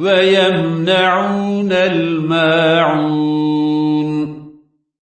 ويمنعون الماعون.